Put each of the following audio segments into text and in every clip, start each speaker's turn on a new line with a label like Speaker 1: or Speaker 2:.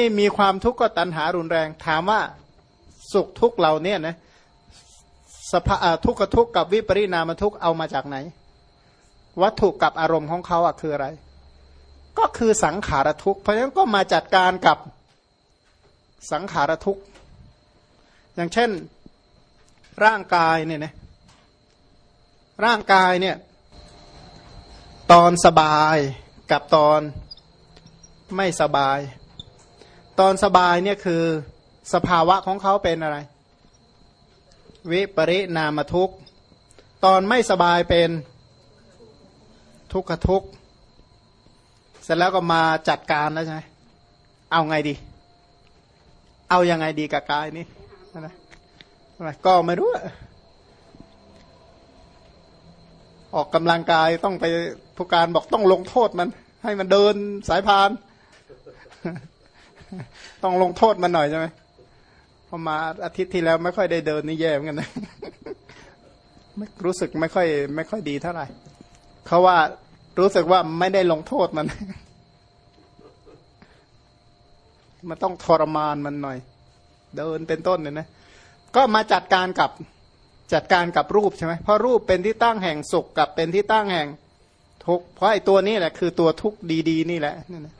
Speaker 1: ที่มีความทุกข์ก็ตัณหารุนแรง ถามว่าสุขทุกข์เราเนี่ยนะสภาทุกขทุกข์กับวิปริณามทุกข์เอามาจากไหน วัตถุกับอารมณ์ของเขาอะคืออะไร ก็คือสังขารทุกข์เพราะฉะนั้นก็มาจัดการกับสังขารทุกข์อย่างเช่นร่างกายเนี่ยนะร่างกายเนี่ยตอนสบายกับตอนไม่สบาย ตอนสบายเนี่ยคือสภาวะของเขาเป็นอะไร วิปริณามทุกตอนไม่สบายเป็นทุกขทุกเสร็จแล้วก็มาจัดการแล้วใช่ไหมเอาไงดี เอายังไงดีกับกายนี่นะก็ไม่รู้ ออกกำลังกายต้องไปผู้การบอกต้องลงโทษมัน ให้มันเดินสายพาน ต้องลงโทษมันหน่อยใช่ไหมพอมาอาทิตย์ที่แล้วไม่ค่อยได้เดินนี่แย่เหมือนกันนะไม่รู้สึกไม่ค่อย ไม่ค่อยดีเท่าไหร่เขาว่ารู้สึกว่าไม่ได้ลงโทษมัน มันต้องทรมานมันหน่อย เดินเป็นต้นเนี่ยนะ ก็มาจัดการกับจัดการกับรูปใช่ไหมเพราะรูปเป็นที่ตั้งแห่งสุขกับเป็นที่ตั้งแห่งทุกข์เพราะไอ้ตัวนี้แหละคือตัวทุกข์ดี ๆ นี่แหละนี่นะ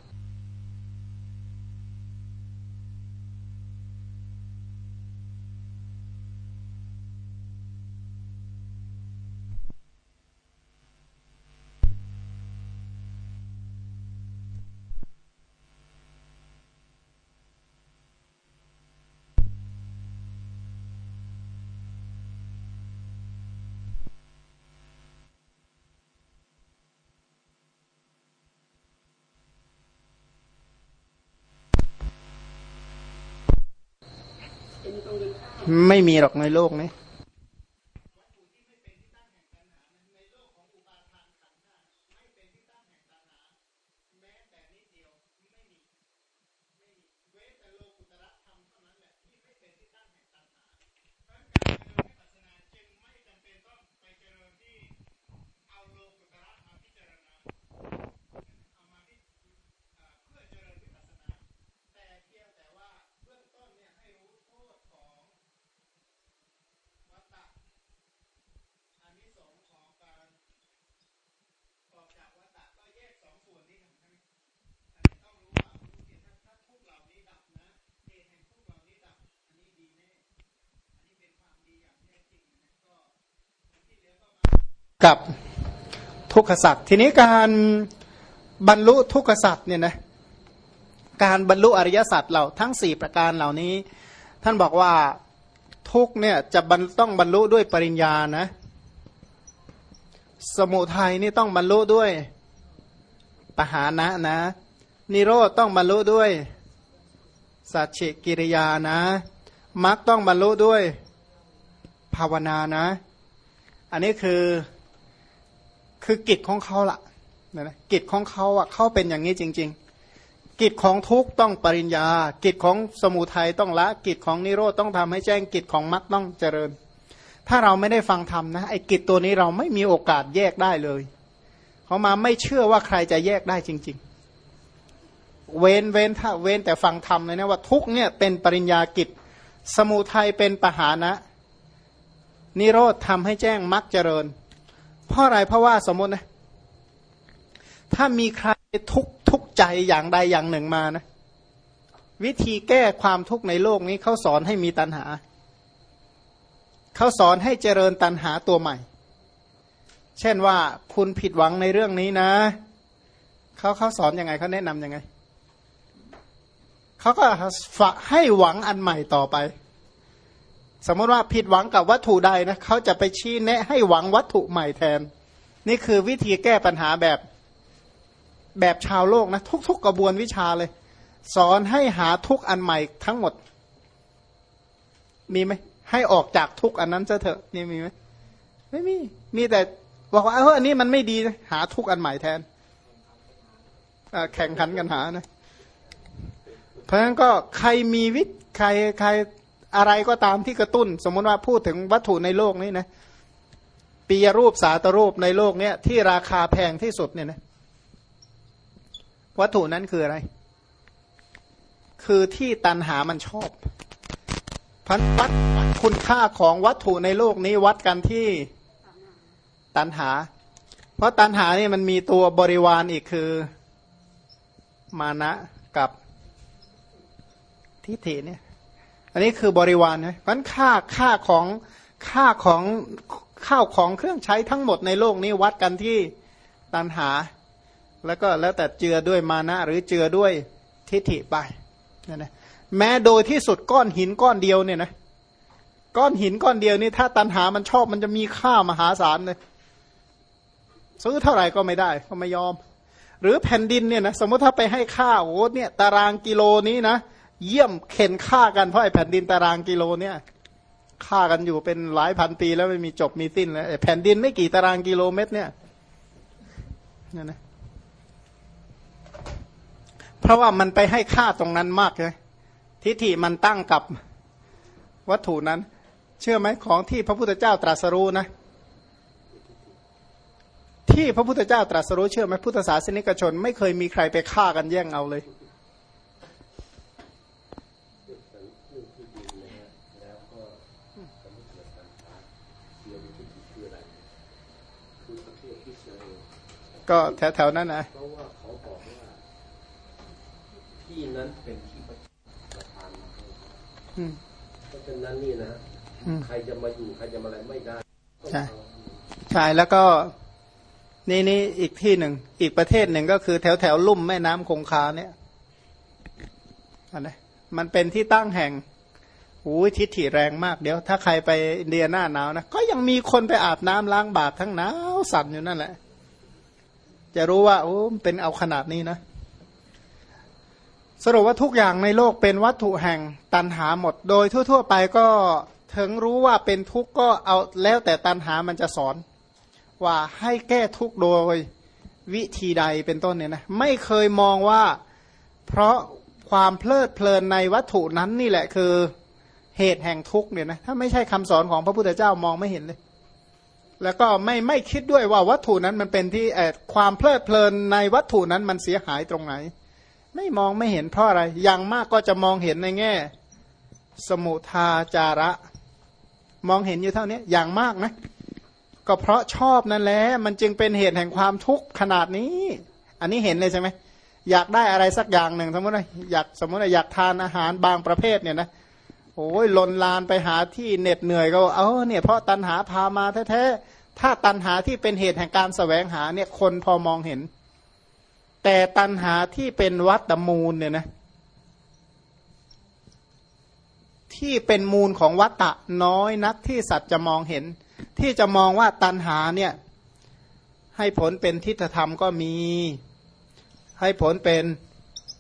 Speaker 1: ไม่มีหรอกในโลกนี้ กับทุกขสัตว์ทีนี้การบรรลุทุกขสัตว์เนี่ยนะการบรรลุอริยสัจเราทั้งสี่ประการเหล่านี้ ท่านบอกว่าทุกเนี่ยจะต้องบรรลุด้วยปริญญานะ สมุทัยนี่ต้องบรรลุด้วยปหานะนะ นิโรธต้องบรรลุด้วยสัจฉิกิริยานะมรรคต้องบรรลุด้วยภาวนานะ อันนี้คือ คือกิจของเขาละนะกิจของเขาอะเขาเป็นอย่างนี้จริง ๆ กิจของทุกต้องปริญญา กิจของสมุทัยต้องละ กิจของนิโรธต้องทำให้แจ้งกิจของมรรคต้องเจริญ ถ้าเราไม่ได้ฟังธรรมนะไอ้กิจตัวนี้เราไม่มีโอกาสแยกได้เลยเขามาไม่เชื่อว่าใครจะแยกได้จริง ๆเว้นเว้นถ้าเว้นแต่ฟังธรรมเลยนะว่าทุกเนี่ยเป็นปริญญากิจ สมุทัยเป็นปหานะ นิโรธทำให้แจ้งมรรคเจริญ เพราะอะไรเพราะว่าสมมตินะ ถ้ามีใครทุกทุกใจอย่างใดอย่างหนึ่งมานะ วิธีแก้ความทุกข์ในโลกนี้เขาสอนให้มีตัณหา เขาสอนให้เจริญตัณหาตัวใหม่ เช่นว่าคุณผิดหวังในเรื่องนี้นะเขาเขาสอนยังไงเขาแนะนำยังไงเขาก็ฝากให้หวังอันใหม่ต่อไป สมมติว่าผิดหวังกับวัตถุใดนะเขาจะไปชี้แนะให้หวังวัตถุใหม่แทน นี่คือวิธีแก้ปัญหาแบบแบบชาวโลกนะทุก ๆ กระบวนวิชาเลย สอนให้หาทุกอันใหม่ทั้งหมด มีไหมให้ออกจากทุกอันนั้นซะเถอะนี่มีไหมไม่มี มีแต่บอกว่าเอออันนี้มันไม่ดีหาทุกอันใหม่แทนแข่งขันกันหานะเพราะฉะนั้นก็ใครมีวิใครใคร อะไรก็ตามที่กระตุ้น สมมติว่าพูดถึงวัตถุในโลกนี้นะปียรูปสาตรูปในโลกเนี้ยที่ราคาแพงที่สุดเนี่ยนะวัตถุนั้นคืออะไร คือที่ตันหามันชอบพันวัดคุณค่าของวัตถุในโลกนี้วัดกันที่ตันหา เพราะตันหานี่มันมีตัวบริวารอีกคือ มานะกับทิฏฐิเนี่ย อันนี้คือบริวารนะเพราะค่าค่าของค่าของข้าวของเครื่องใช้ทั้งหมดในโลกนี้วัดกันที่ตันหา แล้วก็แล้วแต่เจือด้วยมานะหรือเจือด้วยทิฏฐิไปนั่นนะแม้โดยที่สุดก้อนหินก้อนเดียวเนี่ยนะก้อนหินก้อนเดียวนี่ถ้าตันหามันชอบมันจะมีค่ามหาศาลเลยซื้อเท่าไหร่ก็ไม่ได้ก็ไม่ยอม หรือแผ่นดินเนี่ยนะสมมติถ้าไปให้ค่าโอ้เนี่ยตารางกิโลนี้นะ เยี่ยมเข็นค่ากันเพราะไอ้แผ่นดินตารางกิโลเนี่ยฆ่ากันอยู่เป็นหลายพันปีแล้วไม่มีจบมีสิ้นแล้วแผ่นดินไม่กี่ตารางกิโลเมตรเนี่ยนี่นะเพราะว่ามันไปให้ค่าตรงนั้นมากเลยทิฏฐิมันตั้งกับวัตถุนั้น เชื่อไหมของที่พระพุทธเจ้าตรัสรู้นะ ที่พระพุทธเจ้าตรัสรู้เชื่อไหมพุทธศาสนิกชน ไม่เคยมีใครไปฆ่ากันแย่งเอาเลย ก็แถวๆนั้นนะ
Speaker 2: เพราะว่าเขาบอกว่าที่นั้นเป็นที่ประทานมาเพราะฉะนั้นนี่นะใครจะมาอยู่ใครจะมาอะไรไม่ได้
Speaker 1: ใช่ใช่แล้วก็นี่นี่อีกที่หนึ่ง อีกประเทศหนึ่งก็คือแถวแถวลุ่มแม่น้ำคงคาเนี่ยอันนี้มันเป็นที่ตั้งแห่งอู้ทิศถี่แรงมากเดี๋ยว ถ้าใครไปอินเดียหน้าหนาวนะ ก็ยังมีคนไปอาบน้ำล้างบาปทั้งหนาวสั่นอยู่นั่นแหละ จะรู้ว่าโอ้เป็นเอาขนาดนี้นะ สรุปว่าทุกอย่างในโลกเป็นวัตถุแห่งตันหาหมด โดยทั่ว ๆ ไปก็ถึงรู้ว่าเป็นทุกข์ก็เอาแล้วแต่ตันหามันจะสอน ว่าให้แก้ทุกข์โดยวิธีใดเป็นต้นเนี่ยนะไม่เคยมองว่าเพราะความเพลิดเพลินในวัตถุนั้นนี่แหละคือเหตุแห่งทุกข์เนี่ยนะถ้าไม่ใช่คำสอนของพระพุทธเจ้ามองไม่เห็นเลย แล้วก็ไม่ไม่คิดด้วยว่าวัตถุนั้นมันเป็นที่ความเพลิดเพลินในวัตถุนั้นมันเสียหายตรงไหน ไม่มองไม่เห็นเพราะอะไร อย่างมากก็จะมองเห็นในแง่ สมุทาจาระ มองเห็นอยู่เท่านี้อย่างมากนะก็เพราะชอบนั่นแหละมันจึงเป็นเหตุแห่งความทุกข์ขนาดนี้ อันนี้เห็นเลยใช่ไหมอยากได้อะไรสักอย่างหนึ่งสมมติว่าอยากสมมติว่าอยากทานอาหารบางประเภทเนี่ยนะ โอ้ยลนลานไปหาที่เหน็ดเหนื่อยก็เออเนี่ยเพราะตันหาพามาแท้ๆถ้าตันหาที่เป็นเหตุแห่งการสแสวงหาเนี่ยคนพอมองเห็น แต่ตันหาที่เป็นวัตมูลเนี่ยนะที่เป็นมูลของวัตตะน้อยนักที่สัตว์จะมองเห็น ที่จะมองว่าตันหาเนี่ยให้ผลเป็นทิฏฐธรรมก็มี ให้ผลเป็น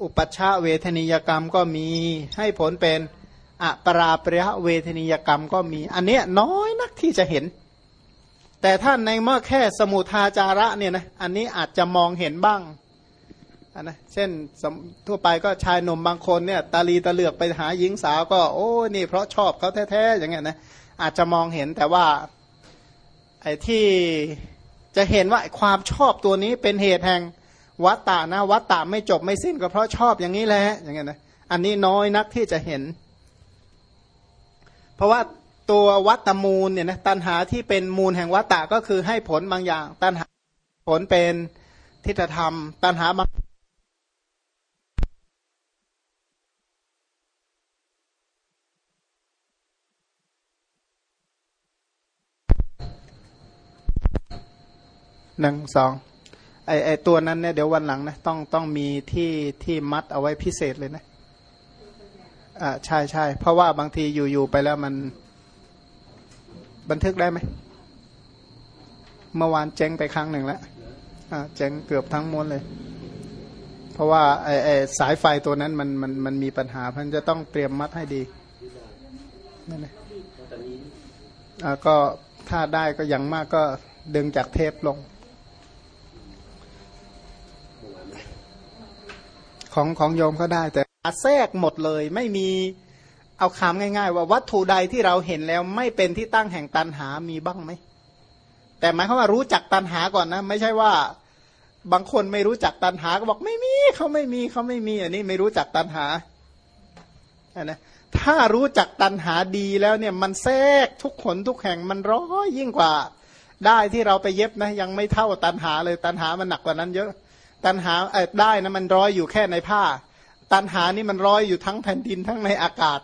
Speaker 1: อุปัชชาเวทนิยกรรมก็มี ให้ผลเป็น อปราปริยเวทนิยกรรมก็มีอันเนี้ยน้อยนักที่จะเห็น แต่ถ้าในเมื่อแค่สมุทาจาระเนี่ยนะอันนี้อาจจะมองเห็นบ้างนนะเช่นทั่วไปก็ชายหนุ่มบางคนเนี่ยตาลีตะเหลือกไปหาหญิงสาวก็ โอ้นี่เพราะชอบเขาแท้ๆอย่างเงี้ยนะอาจจะมองเห็นแต่ว่าไอ้ที่จะเห็นว่าความชอบตัวนี้เป็นเหตุแห่งวัตตะนะวัตตะไม่จบไม่สิ้นก็เพราะชอบอย่างนี้แหละอย่างเงี้ยนะอันนี้น้อยนักที่จะเห็น เพราะว่าตัววัตมูลเนี่ยนะตันหาที่เป็นมูลแห่งวัตตะก็คือให้ผลบางอย่าง ตันหาผลเป็นทิฏฐธรรม ตันหาบางหนึ่งสองไอไอตัวนั้นเนี่ยเดี๋ยววันหลังนะต้องต้องมีที่ที่มัดเอาไว้พิเศษเลยนะ อ่าใช่ใช่เพราะว่าบางทีอยู่ๆไปแล้วมันบันทึกได้ไหมเมื่อวานเจ๊งไปครั้งหนึ่งแล้วอ่าเจ๊งเกือบทั้งม้วนเลย เพราะว่าไอไอสายไฟตัวนั้นมันมันมันมีปัญหาพันจะต้องเตรียมมัดให้ดีนั่นเองอ่าก็ถ้าได้ก็อย่างมากก็ดึงจากเทปลง ของของโยมก็ได้แต่ แทรกหมดเลย ไม่มีเอาคำง่าย ๆ ว่าวัตถุใดที่เราเห็นแล้วไม่เป็นที่ตั้งแห่งตันหามีบ้างไหมแต่หมายความว่ารู้จักตันหาก่อนนะ ไม่ใช่ว่าบางคนไม่รู้จักตันหาก็บอกไม่มีเขาไม่มีเขาไม่มีอันนี้ไม่รู้จักตันหานะถ้ารู้จักตันหาดีแล้วเนี่ยมันแทรกทุกขนทุกแห่งมันร้อยยิ่งกว่าได้ที่เราไปเย็บนะยังไม่เท่าตันหาเลยตันหามันหนักกว่านั้นเยอะ ตันหาได้นะมันร้อยอยู่แค่ในผ้า ตันหานี่มันร้อยอยู่ทั้งแผ่นดินทั้งในอากาศ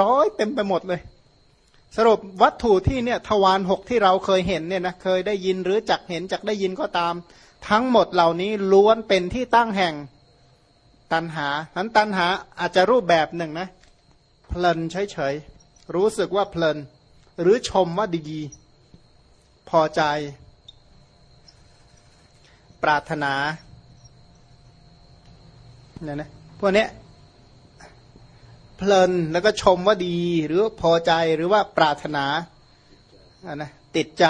Speaker 1: ร้อยเต็มไปหมดเลย สรุปวัตถุที่เนี่ยทวารหกที่เราเคยเห็นเนี่ยนะเคยได้ยินหรือจักเห็นจักได้ยินก็ตาม ทั้งหมดเหล่านี้ล้วนเป็นที่ตั้งแห่งตันหานั้นตันหาอาจจะรูปแบบหนึ่งนะเพลินเฉยๆรู้สึกว่าเพลิน หรือชมว่าดีพอใจ ปรารถนาเนี่ยนะ วกนี้เพลินแล้วก็ชมว่าดีหรือพอใจหรือว่าปรารถนาอ่านะติดใจ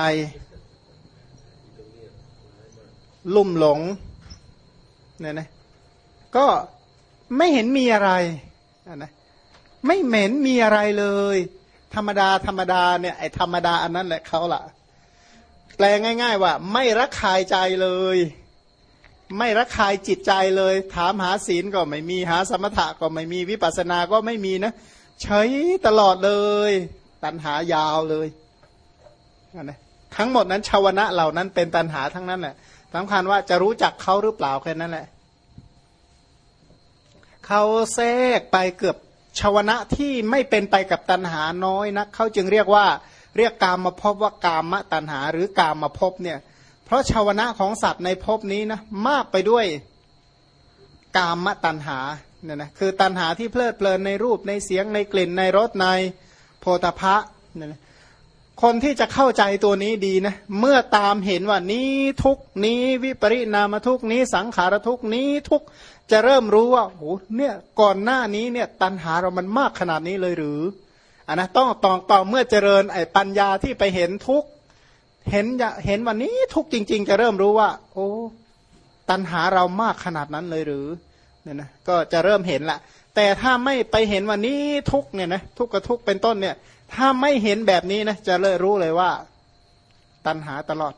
Speaker 1: ลุ่มหลงเนี่ยนะก็ไม่เห็นมีอะไรนะไม่เหม็นมีอะไรเลย ธรรมดาธรรมดาเนี่ยไอ้ธรรมดาอันนั้นแหละเขาละแปลง่าย ๆ ว่า ไม่รักคายใจเลย ไม่รักคายจิตใจเลย ถามหาศีลก็ไม่มีหาสมถะก็ไม่มีวิปัสสนาก็ไม่มีนะเฉยตลอดเลย ตัณหายาวเลยนะทั้งหมดนั้นชาวนะเหล่านั้นเป็นตัณหาทั้งนั้นแหละสำคัญว่าจะรู้จักเขาหรือเปล่าแค่นั้นแหละเขาแทรกไปเกือบชาวนะที่ไม่เป็นไปกับตัณหาน้อยนะเขาจึงเรียกว่า เรียกกามมาพบว่ากามะตัณหา หรือกามมาพบเนี่ย เพราะชาวนะของสัตว์ในภพนี้นะมากไปด้วยกามตัณหาเนี่ยนะคือตัณหาที่เพลิดเพลินในรูปในเสียงในกลิ่นในรสในโพธพะเนี่ยนะคนที่จะเข้าใจตัวนี้ดีนะเมื่อตามเห็นว่านี้ทุกนี้วิปริณามทุกนี้สังขารทุกนี้ทุกจะเริ่มรู้ว่าโอ้เนี่ยก่อนหน้านี้เนี่ยตัณหาเรามันมากขนาดนี้เลยหรืออันนะต้องตองต่อเมื่อเจริญไอ้ปัญญาที่ไปเห็นทุก เห็นเห็นวันนี้ทุกจริง ๆ จะเริ่มรู้ว่า โอ้ตัณหาเรามากขนาดนั้นเลยหรือเนี่ยนะก็จะเริ่มเห็นละ แต่ถ้าไม่ไปเห็นวันนี้ทุกเนี่ยนะทุกกับทุกเป็นต้นเนี่ย ถ้าไม่เห็นแบบนี้นะจะเลยรู้เลยว่า ตัณหาตลอด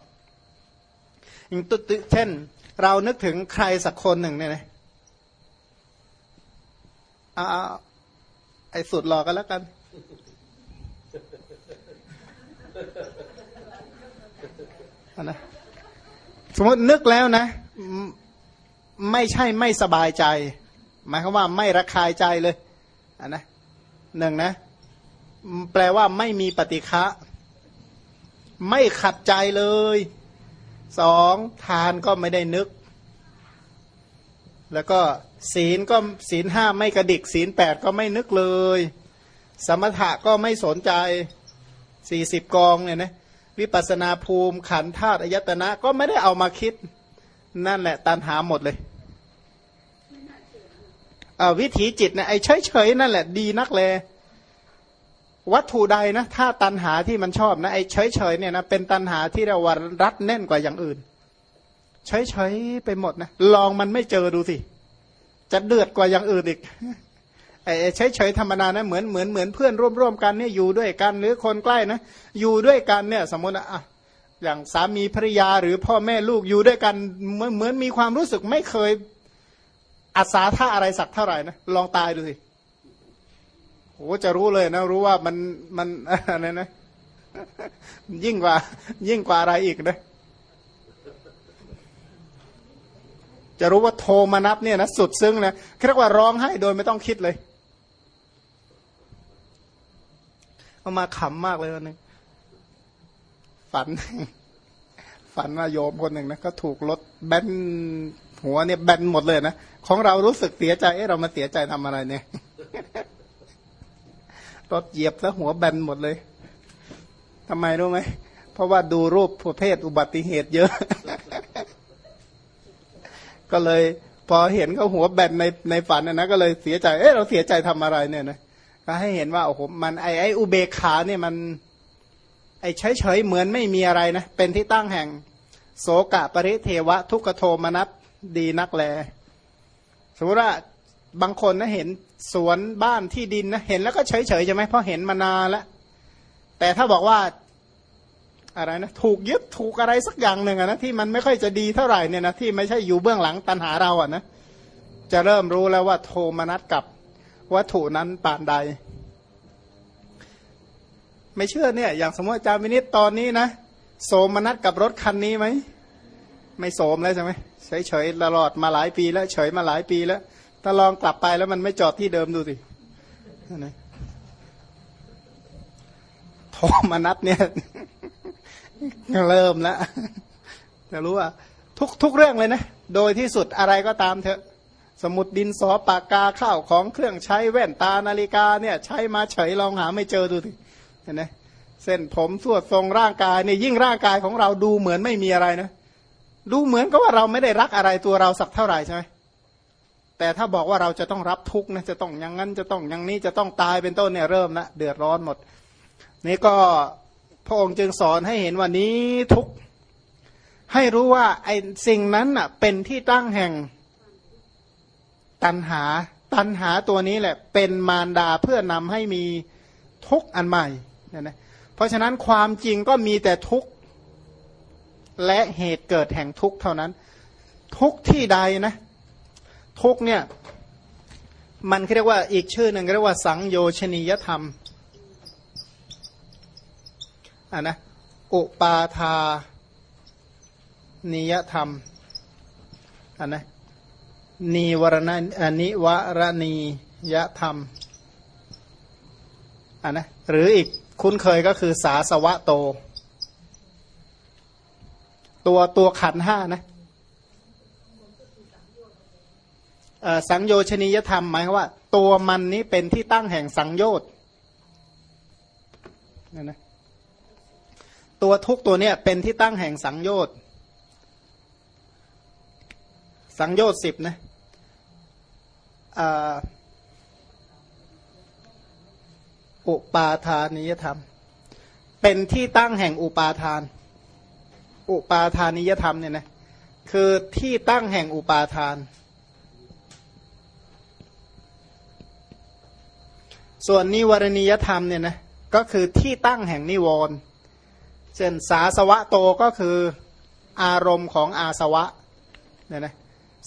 Speaker 1: อย่างตุ๊ดเช่น เรานึกถึงใครสักคนหนึ่งเนี่ยนะเอาไอ้สุดหลอกกันแล้วกัน นะสมมตินึกแล้วนะ ไม่ใช่ไม่สบายใจ หมายความว่าไม่ระคายใจเลยอันนะหนึ่งนะ แปลว่าไม่มีปฏิฆะไม่ขัดใจเลยสองทานก็ไม่ได้นึก แล้วก็ศีลก็ศีลห้าไม่กระดิก ศีลแปดก็ไม่นึกเลย สมถะก็ไม่สนใจสี่สิบกองเนี่ยนะ วิปัสนาภูมิขันธาตุอายตนะก็ไม่ได้เอามาคิด นั่นแหละตันหาหมดเลยวิถีจิตนะไอ้เฉยๆนั่นแหละดีนักเลยวัตถุใดนะถ้าตันหาที่มันชอบนะไอ้เฉยๆเนี่ยนะเป็นตันหาที่เราวรัดแน่นกว่าอย่างอื่นเฉยๆไปหมดนะลองมันไม่เจอดูสิ จะเดือดกว่าอย่างอื่นอีก ไอ้เฉยๆธรรมดานะเหมือนเหมือนเหมือนเพื่อนร่วมๆกันเนี่ยอยู่ด้วยกันหรือคนใกล้นะอยู่ด้วยกันเนี่ยสมมติอะอย่างสามีภรรยาหรือพ่อแม่ลูกอยู่ด้วยกันเหมือนเหมือนมีความรู้สึกไม่เคยอาสาท่าอะไรสักเท่าไหร่นะลองตายดูสิโอ้จะรู้เลยนะ รู้ว่ามันมันอะไรนะ ยิ่งกว่า ยิ่งกว่าอะไรอีกนะจะรู้ว่าโทมานับเนี่ยนะสุดซึ้งนะเรียกว่าร้องให้โดยไม่ต้องคิดเลย เอามาขำมากเลยวันนึงฝัน ฝันว่าโยมคนหนึ่งนะก็ถูกรถแบนหัวเนี่ยแบนหมดเลยนะของเรารู้สึกเสียใจเอ๊ะเรามาเสียใจทำอะไรเนี่ยรถเหยียบแล้วหัวแบนหมดเลยทำไมรู้ไหมเพราะว่าดูรูปประเภทอุบัติเหตุเยอะ ก็เลย พอเห็นเขาหัวแบนในในฝันนะก็เลยเสียใจ เอ๊ะเราเสียใจทำอะไรเนี่ยนะ ก็ให้เห็นว่าโอ้โหมันไอไออุเบกขาเนี่ยมัน ไอ้เฉยๆเหมือนไม่มีอะไรนะ เป็นที่ตั้งแห่ง โสกะปริเทวะ ทุกโทมนัสดีนักแล สมมติว่าบางคนนะเห็นสวนบ้านที่ดินนะเห็นแล้วก็เฉยๆใช่ไหมเพราะเห็นมานานแล้วแต่ถ้าบอกว่าอะไรนะถูกยึดถูกอะไรสักอย่างหนึ่งนะที่มันไม่ค่อยจะดีเท่าไหร่เนี่ยนะที่ไม่ใช่อยู่เบื้องหลังตันหาเราอะนะจะเริ่มรู้แล้วว่าโทมนัสกับ วัตถุนั้นปานใด ไม่เชื่อเนี่ย อย่างสมมติอาจารย์วินิตตอนนี้นะโสมนัสกับรถคันนี้ไหมไม่โสมแล้วใช่ไหมเฉยเฉยตลอดมาหลายปีแล้ว เฉยมาหลายปีแล้วถ้าลองกลับไปแล้วมันไม่จอดที่เดิมดูสินะโทมนัสเนี่ยเริ่มแล้วจะรู้ว่า ทุกทุกเรื่องเลยนะ โดยที่สุดอะไรก็ตามเถอะ สมุดดินสอปากกาข้าวของเครื่องใช้แว่นตานาฬิกาเนี่ยใช้มาเฉยลองหาไม่เจอดูสิเห็นไหมเส้นผมสวดทรงร่างกายเนี่ยยิ่งร่างกายของเราดูเหมือนไม่มีอะไรนะดูเหมือนกับว่าเราไม่ได้รักอะไรตัวเราสักเท่าไหร่ใช่ไหมแต่ถ้าบอกว่าเราจะต้องรับทุกข์นะจะต้องอย่างนั้นจะต้องอย่างนี้จะต้องตายเป็นต้นเนี่ยเริ่มละเดือดร้อนหมด นี่ก็พระองค์จึงสอนให้เห็นว่านี้ทุกข์ให้รู้ว่าไอ้สิ่งนั้นน่ะเป็นที่ตั้งแห่ง ตันหา ตันหาตัวนี้แหละ เป็นมารดาเพื่อนำให้มีทุกอันใหม่เนี่ยนะเพราะฉะนั้นความจริงก็มีแต่ทุกข์และเหตุเกิดแห่งทุกข์เท่านั้น ทุกที่ใดนะ ทุกเนี่ย มันเรียกว่าอีกชื่อหนึ่งเรียกว่าสังโยชนียธรรมอ่านะอุปาทานิยธรรมอ่านะ นีวรณอนิวรณียธรรมอ่านะหรืออีกคุ้นเคยก็คือสาสวะโต ตัวตัวขันห้านะสังโยชนียธรรมหมายว่า ตัวมันนี้เป็นที่ตั้งแห่งสังโยชน์นั่นนะตัวทุกตัวเนี้ยเป็นที่ตั้งแห่งสังโยชน์สังโยชน์สิบนะ อุปาทานิยธรรม เป็นที่ตั้งแห่งอุปาทาน อุปาทานิยธรรมเนี่ยนะคือที่ตั้งแห่งอุปาทาน ส่วนนิวรณียธรรมเนี่ยนะก็คือที่ตั้งแห่งนิวรณ์เช่นสาสวะโตก็คืออารมณ์ของอาสวะเนี่ยนะ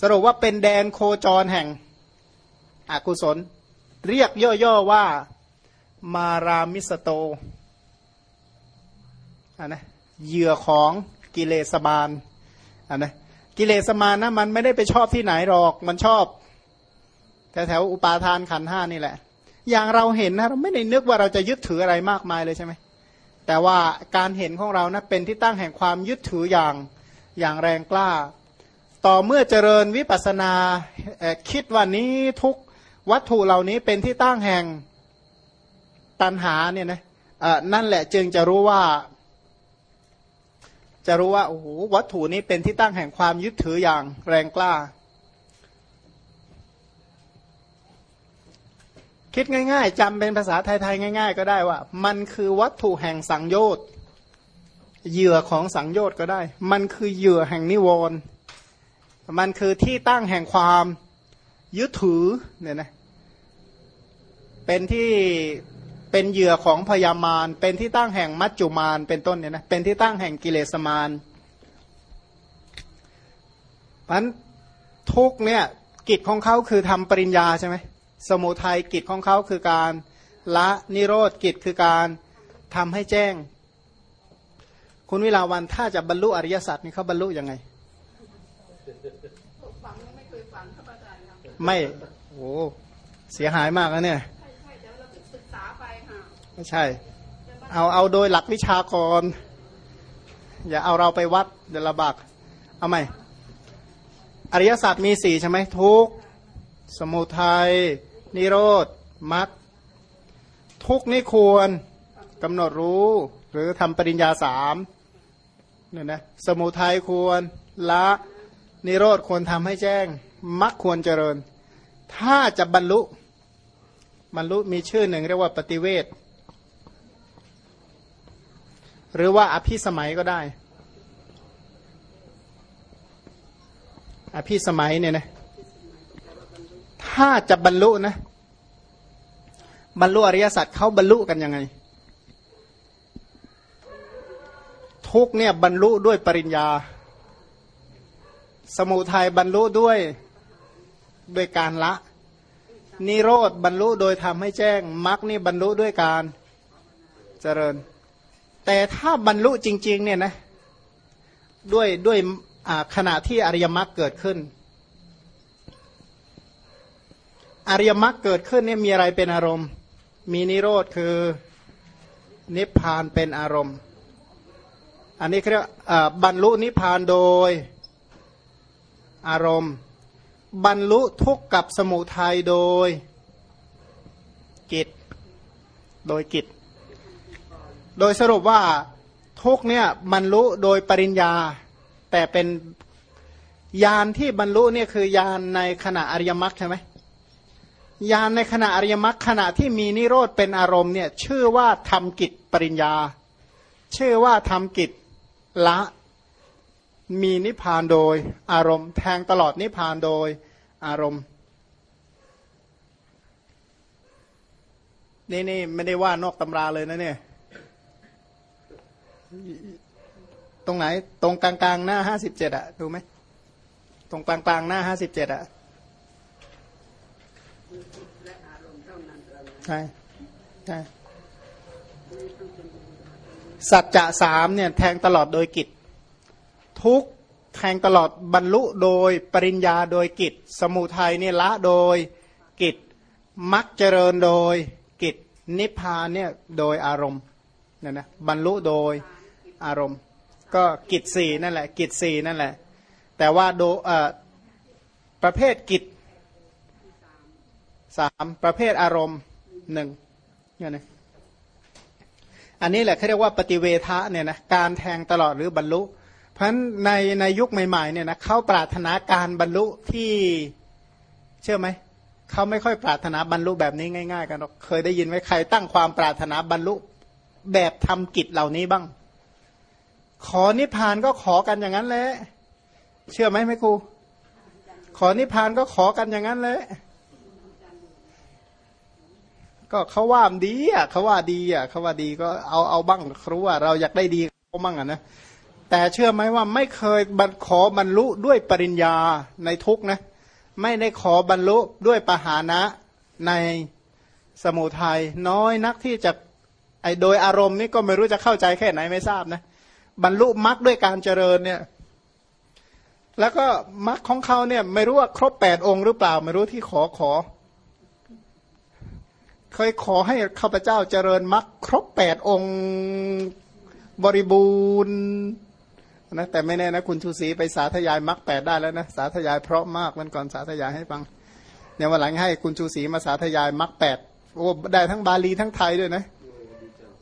Speaker 1: สรุปว่าเป็นแดนโคจรแห่ง อกุศล เรียกย่อๆว่ามารามิสโตอันนะเหยื่อของกิเลสบาลอันนะกิเลสมานนะมันไม่ได้ไปชอบที่ไหนหรอกมันชอบแถวๆอุปาทานขันห้านี่แหละ อย่างเราเห็นนะเราไม่ได้นึกว่าเราจะยึดถืออะไรมากมายเลยใช่ไหมแต่ว่าการเห็นของเรานะเป็นที่ตั้งแห่งความยึดถืออย่างอย่างแรงกล้า ต่อเมื่อเจริญวิปัสนาคิดว่านี้ทุก วัตถุเหล่านี้เป็นที่ตั้งแห่งตันหาเนี่ยนะนั่นแหละจึงจะรู้ว่า จะรู้ว่าโอ้โหวัตถุนี้เป็นที่ตั้งแห่งความยึดถืออย่างแรงกล้า คิดง่าย ๆจำเป็นภาษาไทยๆง่าย ๆ ก็ได้ว่า มันคือวัตถุแห่งสังโยชน์เหยื่อของสังโยชน์ก็ได้ มันคือเหยื่อแห่งนิวรณ์มันคือที่ตั้งแห่งความยึดถือเนี่ยนะ เป็นที่เป็นเหยื่อของพยามาร เป็นที่ตั้งแห่งมัจจุมารเป็นต้นเนี่ยนะเป็นที่ตั้งแห่งกิเลสมารพันทุกเนี่ยกิจของเขาคือทำปริญญาใช่ไหมสมุทัยกิจของเขาคือการละนิโรธกิจคือการทำให้แจ้ง คุณวิลาวันถ้าจะบรรลุอริยสัจนี่เขาบรรลุยังไงไม่โอ้เสียหายมากแล้วเนี่ย ไม่ใช่ เอาเอาโดยหลักวิชากร อย่าเอาเราไปวัดเดี๋ยวลำบากเอาไหมอริยศาสตร์มีสี่ใช่ไหมทุกสมุทัยนิโรธมรรคทุกนี่ควรกำหนดรู้ หรือทำปริญญาสามเนี่ยนะสมุทัยควรละนิโรธควรทำให้แจ้งมรรคควรเจริญ ถ้าจะบรรลุบรรลุมีชื่อหนึ่งเรียกว่าปฏิเวท หรือว่าอภิสมัยก็ได้ อภิสมัยเนี่ยนะถ้าจะบรรลุนะ บรรลุอริยสัจเขาบรรลุกันยังไง ทุกเนี่ยบรรลุด้วยปริญญา สมุทัยบรรลุด้วยด้วยการละ นิโรธบรรลุโดยทำให้แจ้งมรรคนี่บรรลุด้วยการเจริญ แต่ถ้าบรรลุจริงๆเนี่ยนะด้วยด้วยขณะที่อริยมรรคเกิดขึ้น อริยมรรคเกิดขึ้นเนี่ยมีอะไรเป็นอารมณ์ มีนิโรธคือนิพพานเป็นอารมณ์ อันนี้เรียกบรรลุนิพพานโดยอารมณ์ บรรลุทุกข์กับสมุทัยโดยกิจ โดยกิจ โดยสรุปว่าทุกเนี่ยบรรลุโดยปริญญา แต่เป็นยานที่บรรลุเนี่ยคือยานในขณะอริยมรรคใช่ไหมยานในขณะอริยมรรคขณะที่มีนิโรธเป็นอารมณ์เนี่ยชื่อว่าทำกิจปริญญา ชื่อว่าทำกิจละ มีนิพพานโดยอารมณ์ แทงตลอดนิพพานโดยอารมณ์นี่นี่ไม่ได้ว่านอกตำราเลยนะเนี่ย ตรงไหน ตรงกลางกลางหน้าห้าสิบเจ็ดอะดูไหมตรงกลางกลางหน้าห้าสิบเจ็ดอะใช่ใช่สัจจะสามเนี่ยแทงตลอดโดยกิจ ทุกแทงตลอดบรรลุโดยปริญญาโดยกิจ สมุทัยเนี่ยละโดยกิจมักเจริญโดยกิจนิพพานเนี่ยโดยอารมณ์เนี่ยนะบรรลุโดย อารมณ์ ก็กิจสี่นั่นแหละ กิจสี่นั่นแหละ แต่ว่าโดประเภทกิจสามประเภทอารมณ์หนึ่งเนี่ยนะอันนี้แหละเขาเรียกว่าปฏิเวทะเนี่ยนะการแทงตลอดหรือบรรลุ เพราะในในยุคใหม่ๆเนี่ยนะเขาปรารถนาการบรรลุที่เชื่อไหมเขาไม่ค่อยปรารถนาบรรลุแบบนี้ง่าย ๆ กันหรอกเคยได้ยินไหมใครตั้งความปรารถนาบรรลุแบบทำกิจเหล่านี้บ้าง ขอนิพพานก็ขอกันอย่างนั้นแหละเชื่อไหมไม่ครูขอนิพพานก็ขอกันอย่างนั้นแหละก็เขาว่าดีอะเขาว่าดีอะเขาว่าดีก็เอาเอาบ้างครูว่าเราอยากได้ดีเขาบ้างอะนะแต่เชื่อไหมว่าไม่เคยบรรขอบรรลุด้วยปริญญาในทุกนะ ไม่ได้ขอบรรลุด้วยปหานะในสมุทัยน้อยนักที่จะไอโดยอารมณ์นี่ก็ไม่รู้จะเข้าใจแค่ไหนไม่ทราบนะ บรรลุมรรคด้วยการเจริญเนี่ย แล้วก็มรรคของเขาเนี่ย ไม่รู้ว่าครบแปดองค์หรือเปล่า ไม่รู้ที่ขอขอ เคยขอให้ข้าพเจ้าเจริญมรรคครบแปดองค์บริบูรณ์นะแต่ไม่แน่นะคุณชูศรีไปสาธยายมรรคแปดได้แล้วนะสาธยายเพราะมากมันก่อนสาธยายให้ฟังเนี่ยวันหลังให้คุณชูศรีมาสาธยายมรรคแปดโอ้ได้ทั้งบาลีทั้งไทยด้วยนะ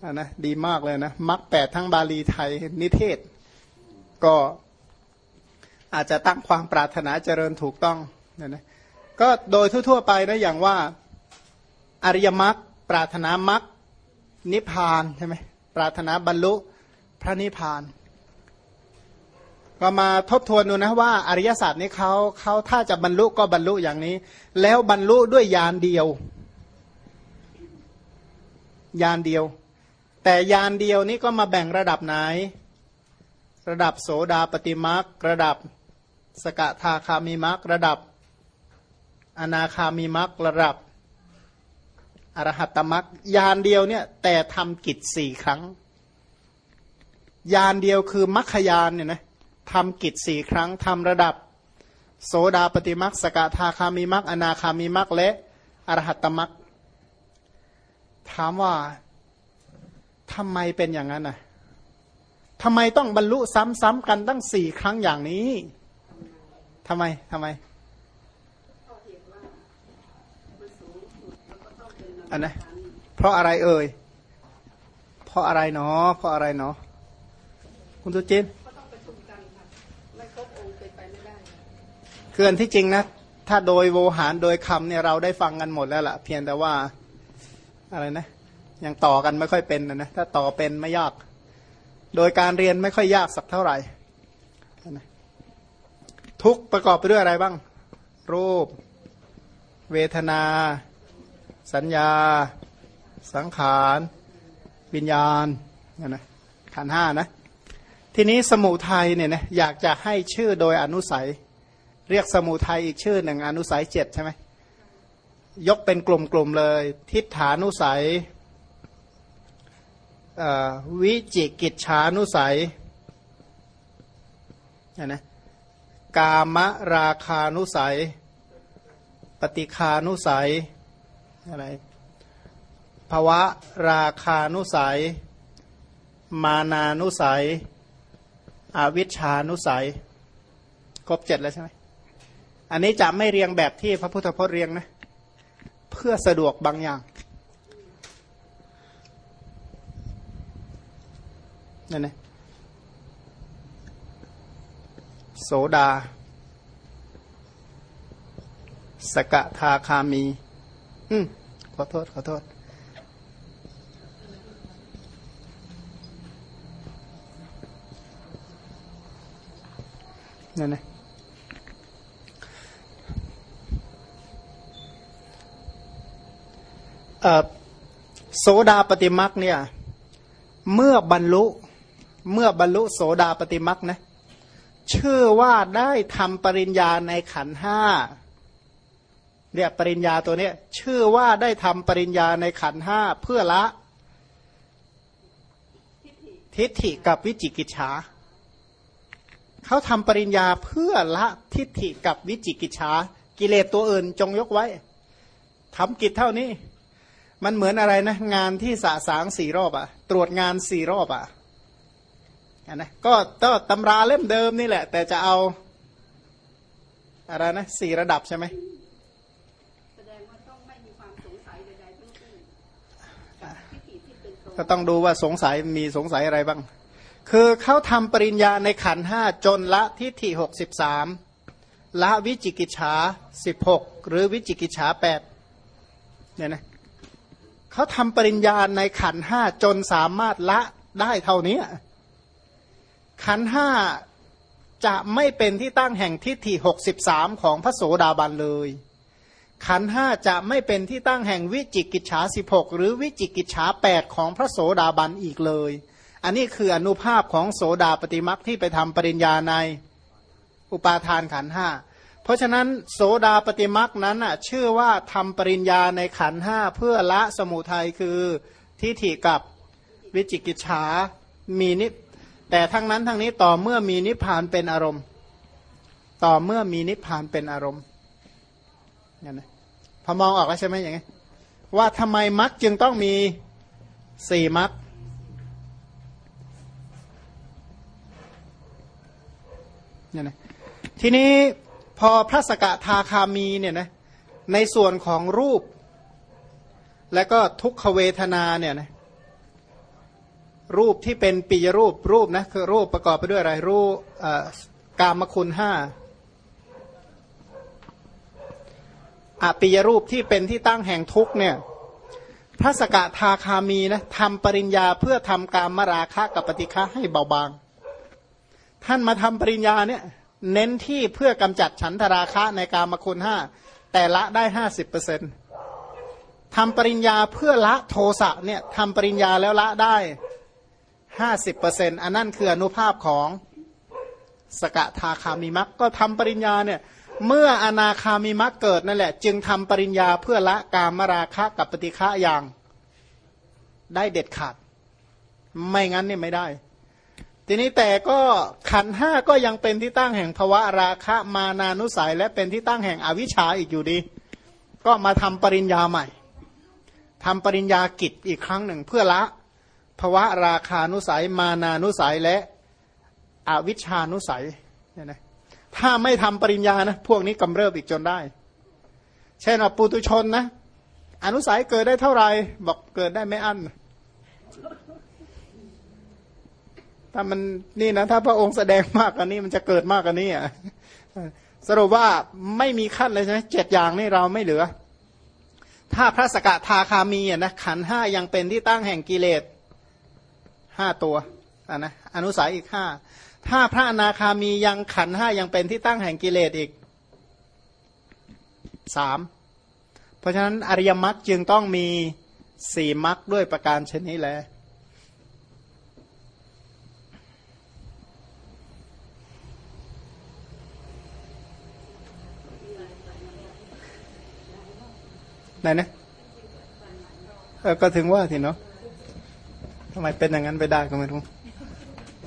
Speaker 1: นะดีมากเลยนะมรรคแปดทั้งบาลีไทยนิเทศ ก็อาจจะตั้งความปรารถนาเจริญถูกต้องเนี่ยนะก็โดยทั่วๆไปนะอย่างว่าอริยมรรคปรารถนามรรคนิพพานใช่ไหมปรารถนาบรรลุพระนิพพาน ก็มาทบทวนดูนะว่า อริยศาสตร์นี้เขาเขาถ้าจะบรรลุก็บรรลุอย่างนี้ แล้วบรรลุด้วยยานเดียวยานเดียว แต่ยานเดียวนี้ก็มาแบ่งระดับไหน ระดับโสดาปฏิมักระดับสกทาคามิมักระดับ อนาคามิมักระดับอรหัตตมักยานเดียวเนี่ยแต่ทำกิจสี่ครั้ง ยานเดียวคือมัคคยานเนี่ยนะทำกิจสี่ครั้งทำระดับ โสดาปฏิมักสกทาคามิมักอนาคามิมักและอรหัตตมักถามว่า ทำไมเป็นอย่างนั้นน่ะทำไมต้องบรรลุซ้ำๆกันตั้งสี่ครั้งอย่างนี้ทำไมทำไมอันนะเพราะอะไรเอ่ย เพราะอะไรเนาะเพราะอะไรเนาะคุณตุจินคือนที่จริงนะ ถ้าโดยโวหารโดยคำเนี่ยเราได้ฟังกันหมดแล้วล่ะ เพียงแต่ว่าอะไรนะ ยังต่อกันไม่ค่อยเป็นนะนะถ้าต่อเป็นไม่ยาก โดยการเรียนไม่ค่อยยากสักเท่าไหร่ทุกประกอบไปด้วยอะไรบ้าง รูป เวทนา สัญญา สังขารวิญญาณนะนะขันห้านะทีนี้สมุทัยเนี่ยนะอยากจะให้ชื่อโดยอนุสัย เรียกสมุทัยอีกชื่อหนึ่งอนุสัยเจ็ดใช่ไหมยกเป็นกลุ่มๆเลย ทิฏฐานุสัย วิจิกิจฉานุสัยนะกามราคานุสัย ปฏิคานุสัยอะไรภวะราคานุสัย มานานุสัย อวิชชานุสัย ครบเจ็ดแล้วใช่ไหมอันนี้จะไม่เรียงแบบที่พระพุทธพจน์เรียงนะ เพื่อสะดวกบางอย่าง นั่นนะโสดา สกทาคามี อืมขอโทษ ขอโทษ นั่นนะโสดาปฏิมักเนี่ย เมื่อบรรลุ เมื่อบรรลุโสดาปฏิมักนะชื่อว่าได้ทำปริญญาในขันห้าเรียปริญญาตัวนี้ชื่อว่าได้ทำปริญญาในขันห้าเพื่อละ ทิฏฐิกับวิจิกิจฉาเขาทำปริญญาเพื่อละทิฏฐิกับวิจิกิจฉากิเลสตัวอื่นจงยกไว้ทำกิจเท่านี้ มันเหมือนอะไรนะ งานที่สะสางสี่รอบอะตรวจงานสี่รอบอะ นะก็ก็ตำราเล่มเดิมนี่แหละ แต่จะเอาอะไรนะสี่ระดับใช่ไหมแสดงว่าต้องไม่มีความสงสัยใดๆทั้งสิ้นก็ต้องดูว่าสงสัยมีสงสัยอะไรบ้าง คือเขาทำปริญญาในขันห้าจนละทิฏฐิหกสิบสามละวิจิกิจฉาสิบหกหรือวิจิกิจฉาแปดเนี่ยนะเขาทำปริญญาในขันห้าจนสามารถละได้เท่านี้ ขันห้าจะไม่เป็นที่ตั้งแห่งทิฏฐิหกสิบสามของพระโสดาบันเลย ขันห้าจะไม่เป็นที่ตั้งแห่งวิจิกิจฉาสิบหกหรือวิจิกิจฉาแปดของพระโสดาบันอีกเลย อันนี้คืออนุภาพของโสดาปฏิมักที่ไปทำปริญญาในอุปาทานขันห้าเพราะฉะนั้นโสดาปฏิมักนั้นอะชื่อว่าทำปริญญาในขันห้าเพื่อละสมุทัยคือทิฏฐิกับวิจิกิจฉามีนิ แต่ทั้งนั้นทั้งนี้ต่อเมื่อมีนิพพานเป็นอารมณ์ ต่อเมื่อมีนิพพานเป็นอารมณ์อย่างนี้พอมองออกแล้วใช่ไหมอย่างนี้ว่าทำไมมรรคจึงต้องมีสี่มรรคเนี่ยนะทีนี้พอพระสกทาคามีเนี่ยนะในส่วนของรูป และก็ทุกขเวทนาเนี่ยนะ รูปที่เป็นปียรูปรูปนะคือรูปประกอบไปด้วยอะไรรูปกามคุณห้าอปิยรูปที่เป็นที่ตั้งแห่งทุกเนี่ยพระสกทาคามีนะทำปริญญาเพื่อทำการมราคะกับปฏิฆะให้เบาบาง ท่านมาทำปริญญาเนี่ยเน้นที่เพื่อกำจัดฉันทราคะในกามคุณห้าแต่ละได้ห้าสิบเปอร์เซ็นต์ทำปริญญาเพื่อละโทสะเนี่ยทำปริญญาแล้วละได้ ห้าสิบเปอร์เซ็นต์อันนั่นคืออนุภาพของสกทาคามิมักก็ทำปริญญาเนี่ยเมื่ออนาคามิมักเกิดนั่นแหละ จึงทำปริญญาเพื่อละกามราคะกับปฏิฆะอย่างได้เด็ดขาด ไม่งั้นเนี่ยไม่ได้ ทีนี้แต่ก็ขันห้าก็ยังเป็นที่ตั้งแห่งภวะราคะมานานุสัย และเป็นที่ตั้งแห่งอวิชชาอีกอยู่ดี ก็มาทำปริญญาใหม่ทำปริญญากิจอีกครั้งหนึ่งเพื่อละ ภวะราคานุสัย มานานุสัยและอวิชานุสัยเนี่ยนะถ้าไม่ทำปริญญานะพวกนี้กำเริบอีกจนได้ เช่นว่าปุตุชนนะอนุสัยเกิดได้เท่าไหร่บอกเกิดได้ไม่อั้นถ้ามันนี่นะถ้าพระองค์แสดงมากกว่านี้มันจะเกิดมากกว่านี้อะสรุปว่าไม่มีขั้นเลยใช่ไหมเจ็ดอย่างนี่เราไม่เหลือ ถ้าพระสกทาคามีอะนะขันห้ายังเป็นที่ตั้งแห่งกิเลส ห้าตัวอ่านะอนุสัยอีกห้าถ้าพระอนาคามียังขันห้ายังเป็นที่ตั้งแห่งกิเลสอีกสามเพราะฉะนั้นอริยมรรคจึงต้องมีสี่มรรคด้วยประการชนนี้แลไหนนะเออก็ถึงว่าทีเนาะ ทำไมเป็นอย่างนั้นไปได้ก็ไม่รู้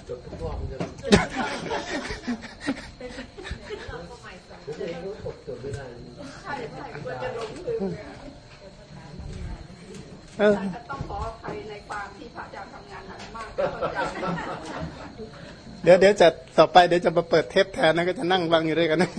Speaker 2: จดทุกรอบมันจะผมเองก็กดจดไม่ได้
Speaker 3: ใช่ใช่ควรจะหลงลืมเลย
Speaker 1: เออ
Speaker 3: ต้องขออภัยในความที่พระอาจารย์ทำงานหนักมากก็เข้าใจ
Speaker 1: เดี๋ยวเดี๋ยวจะต่อไปเดี๋ยวจะมาเปิดเทปแทนนะก็จะนั่งฟังอยู่ด้วยกันนะ